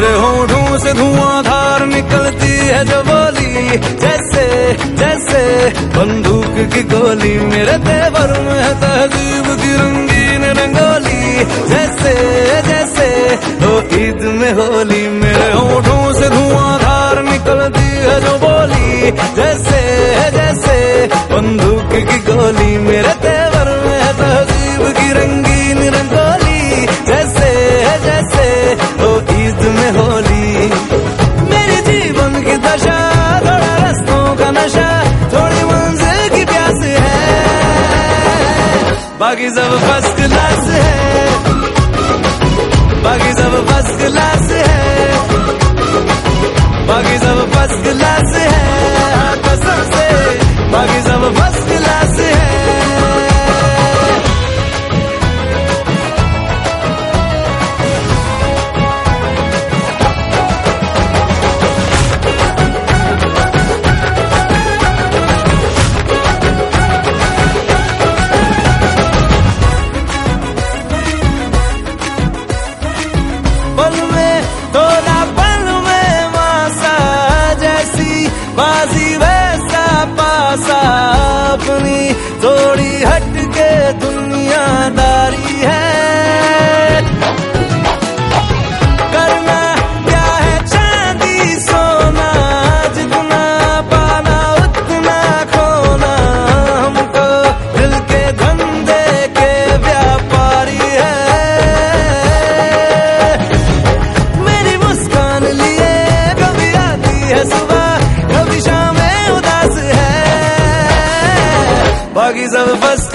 होठों से धुआंधार निकलती है जो बोली जैसे जैसे बंदूक की गोली मेरे तेवर में है तहजीब की रंगीन रंगोली। जैसे जैसे हो ईद में होली मेरे होठों से धुआंधार निकलती है जो बोली। जैसे जैसे बंदूक की गोली मेरे तेवर बाकी सब फ़र्स्ट क्लास है। बाकी सब फ़र्स्ट क्लास है। बाकी सब first class doggies on the bus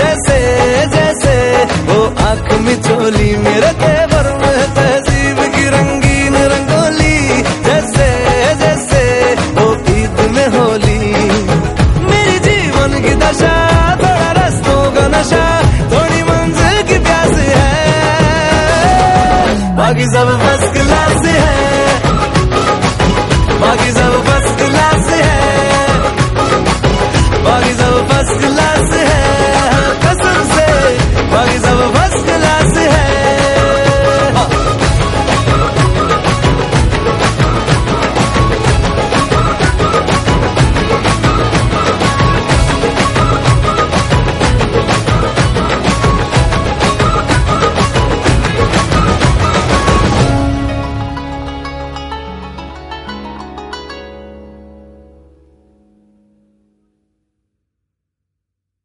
जैसे जैसे वो आँख मिचोली में रखे।